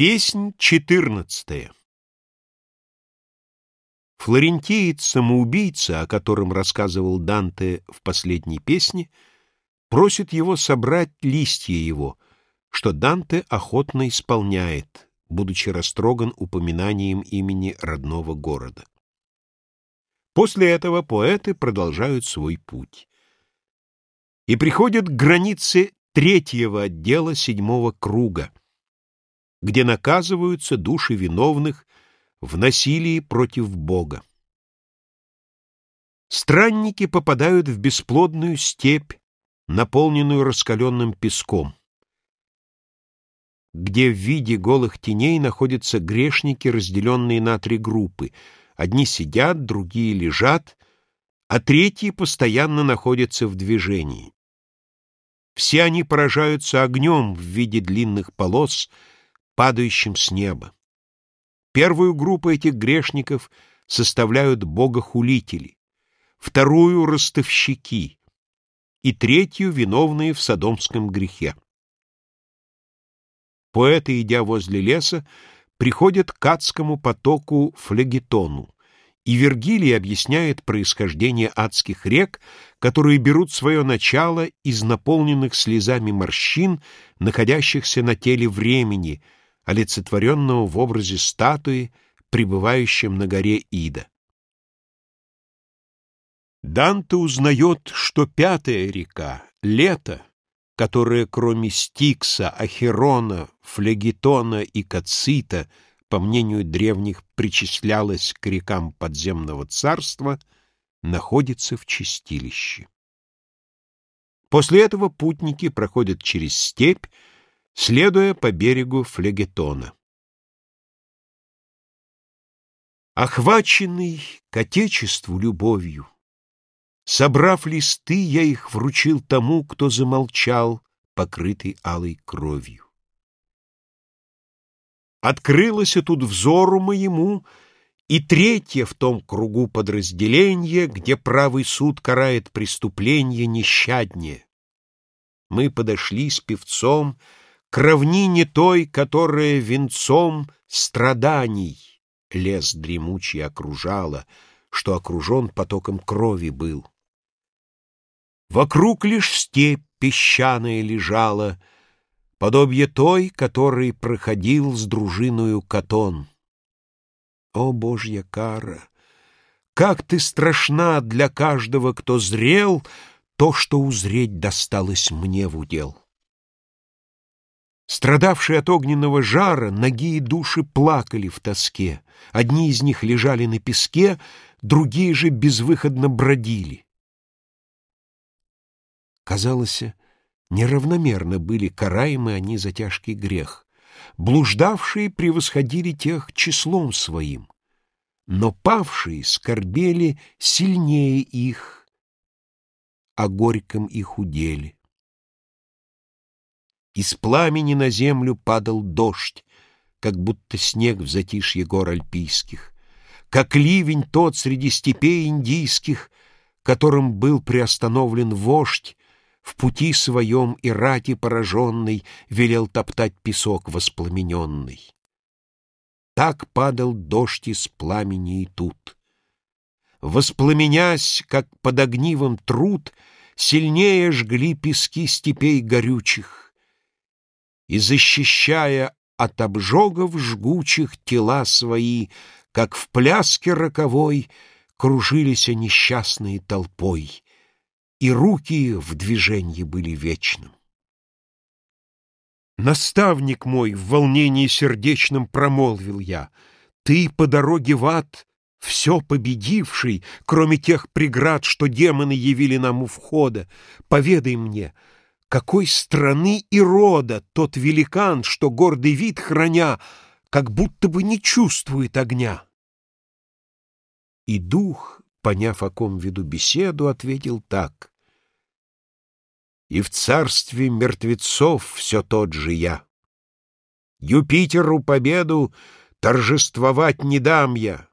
Песнь четырнадцатая. Флорентиец-самоубийца, о котором рассказывал Данте в последней песне, просит его собрать листья его, что Данте охотно исполняет, будучи растроган упоминанием имени родного города. После этого поэты продолжают свой путь. И приходят к границе третьего отдела седьмого круга, где наказываются души виновных в насилии против Бога. Странники попадают в бесплодную степь, наполненную раскаленным песком, где в виде голых теней находятся грешники, разделенные на три группы. Одни сидят, другие лежат, а третьи постоянно находятся в движении. Все они поражаются огнем в виде длинных полос, падающим с неба. Первую группу этих грешников составляют богохулители, вторую — ростовщики и третью — виновные в содомском грехе. Поэты, идя возле леса, приходят к адскому потоку флегетону, и Вергилий объясняет происхождение адских рек, которые берут свое начало из наполненных слезами морщин, находящихся на теле времени — олицетворенного в образе статуи, пребывающем на горе Ида. Данте узнает, что пятая река — Лето, которая кроме Стикса, Ахерона, Флегетона и Кацита, по мнению древних, причислялась к рекам подземного царства, находится в чистилище. После этого путники проходят через степь, следуя по берегу флегетона. Охваченный к Отечеству любовью, Собрав листы, я их вручил тому, кто замолчал, покрытый алой кровью. Открылось тут взору моему и третье в том кругу подразделение, где правый суд карает преступление нещаднее. Мы подошли с певцом, к равнине той, которая венцом страданий лес дремучий окружала, что окружен потоком крови был. Вокруг лишь степь песчаная лежала, подобие той, которой проходил с дружиною Катон. О, Божья кара! Как ты страшна для каждого, кто зрел, то, что узреть досталось мне в удел. Страдавшие от огненного жара, ноги и души плакали в тоске. Одни из них лежали на песке, другие же безвыходно бродили. Казалось, неравномерно были караемы они за тяжкий грех. Блуждавшие превосходили тех числом своим, но павшие скорбели сильнее их, о горьком их уделе. Из пламени на землю падал дождь, как будто снег в затишье гор альпийских, как ливень тот среди степей индийских, которым был приостановлен вождь, в пути своем и рати пораженный велел топтать песок воспламененный. Так падал дождь из пламени и тут. Воспламенясь, как под огнивом труд, сильнее жгли пески степей горючих, и, защищая от обжогов жгучих тела свои, как в пляске роковой, кружились они несчастные толпой, и руки в движении были вечным. Наставник мой, в волнении сердечном промолвил я, ты по дороге в ад все победивший, кроме тех преград, что демоны явили нам у входа, поведай мне — какой страны и рода тот великан, что гордый вид храня, как будто бы не чувствует огня? И дух, поняв, о ком веду беседу, ответил так. И в царстве мертвецов все тот же я. Юпитеру победу торжествовать не дам я.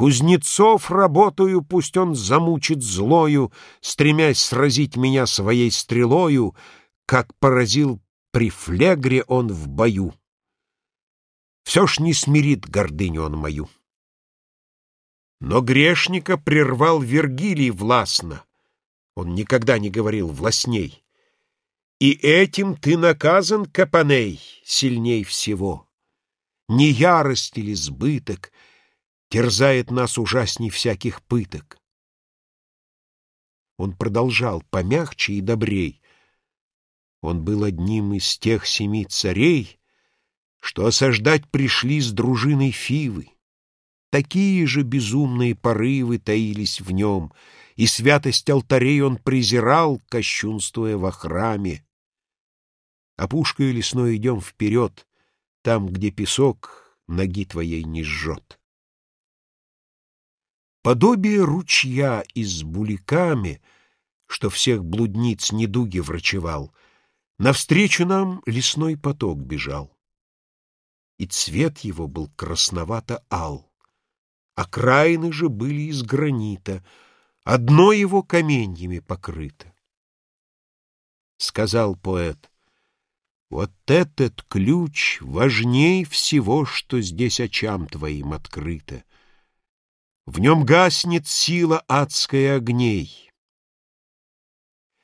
Кузнецов работаю, пусть он замучит злою, Стремясь сразить меня своей стрелою, Как поразил при флегре он в бою. Все ж не смирит гордыню он мою. Но грешника прервал Вергилий властно. Он никогда не говорил властней. И этим ты наказан, Капаней, сильней всего. Не ярость или сбыток терзает нас ужасней всяких пыток. Он продолжал помягче и добрей. Он был одним из тех семи царей, что осаждать пришли с дружиной Фивы. Такие же безумные порывы таились в нем, и святость алтарей он презирал, кощунствуя во храме. А пушкой лесной идем вперед, там, где песок ноги твоей не жжет. Подобие ручья из буликами, что всех блудниц недуги врачевал, навстречу нам лесной поток бежал. И цвет его был красновато-ал, окраины же были из гранита, одно его каменьями покрыто. Сказал поэт, вот этот ключ важней всего, что здесь очам твоим открыто. В нем гаснет сила адская огней.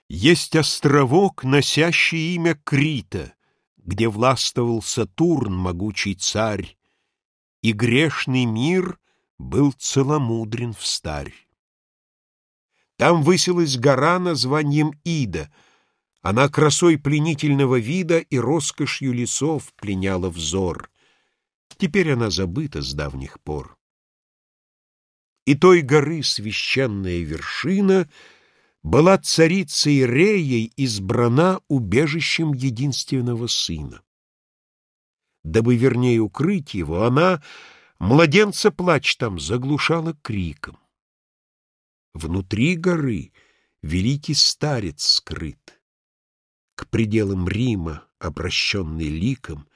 Есть островок, носящий имя Крита, где властвовал Сатурн, могучий царь, и грешный мир был целомудрен в старь. Там высилась гора названием Ида — она красой пленительного вида и роскошью лесов пленяла взор. Теперь она забыта с давних пор. И той горы священная вершина была царицей Реей избрана убежищем единственного сына. Дабы вернее укрыть его, она младенца плач там заглушала криком. Внутри горы великий старец скрыт к пределам Рима, обращенный ликом,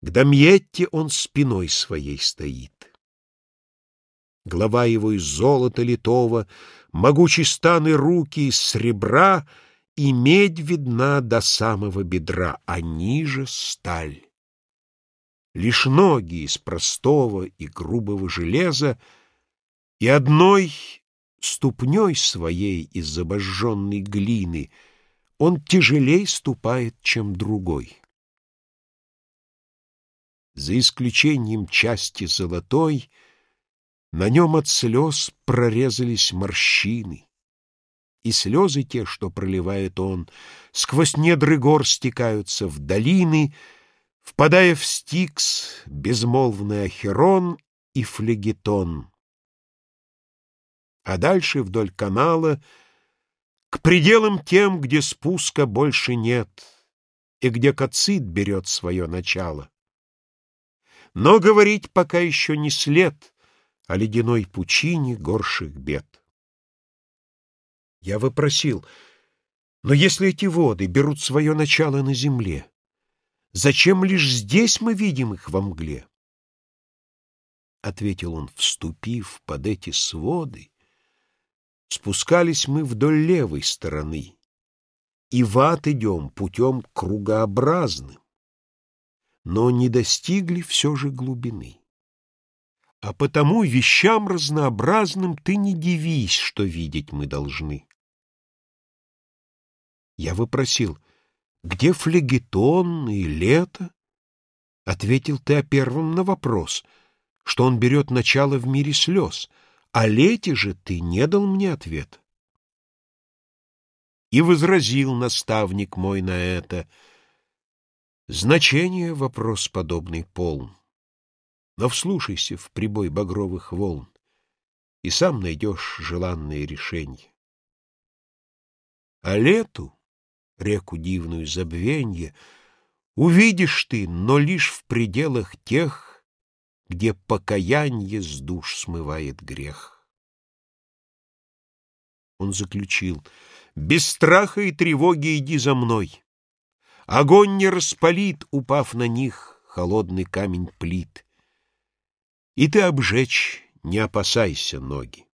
к Дамьетте он спиной своей стоит. Голова его из золота литого, могучий стан и руки из сребра, и медь видна до самого бедра, а ниже — сталь. Лишь ноги из простого и грубого железа и одной ступней своей из обожженной глины — он тяжелей ступает, чем другой. За исключением части золотой, на нем от слез прорезались морщины, и слезы те, что проливает он, сквозь недры гор стекаются в долины, впадая в стикс, безмолвный ахерон и флегетон. А дальше вдоль канала — к пределам тем, где спуска больше нет, и где кацит берет свое начало. Но говорить пока еще не след о ледяной пучине горших бед. Я вопросил, но если эти воды берут свое начало на земле, зачем лишь здесь мы видим их во мгле? Ответил он, вступив под эти своды, Спускались мы вдоль левой стороны, и в ад идем путем кругообразным, но не достигли все же глубины. А потому вещам разнообразным ты не дивись, что видеть мы должны. Я выпросил, где флегетон и лето? Ответил ты о первом на вопрос, что он берет начало в мире слез — о лете же ты не дал мне ответ. И возразил наставник мой на это. Значение вопрос подобный полн. Но вслушайся в прибой багровых волн, и сам найдешь желанное решение. А лету, реку дивную забвенье, увидишь ты, но лишь в пределах тех, где покаяние с душ смывает грех. Он заключил, «Без страха и тревоги иди за мной. Огонь не распалит, упав на них, холодный камень плит. И ты обжечь не опасайся ноги.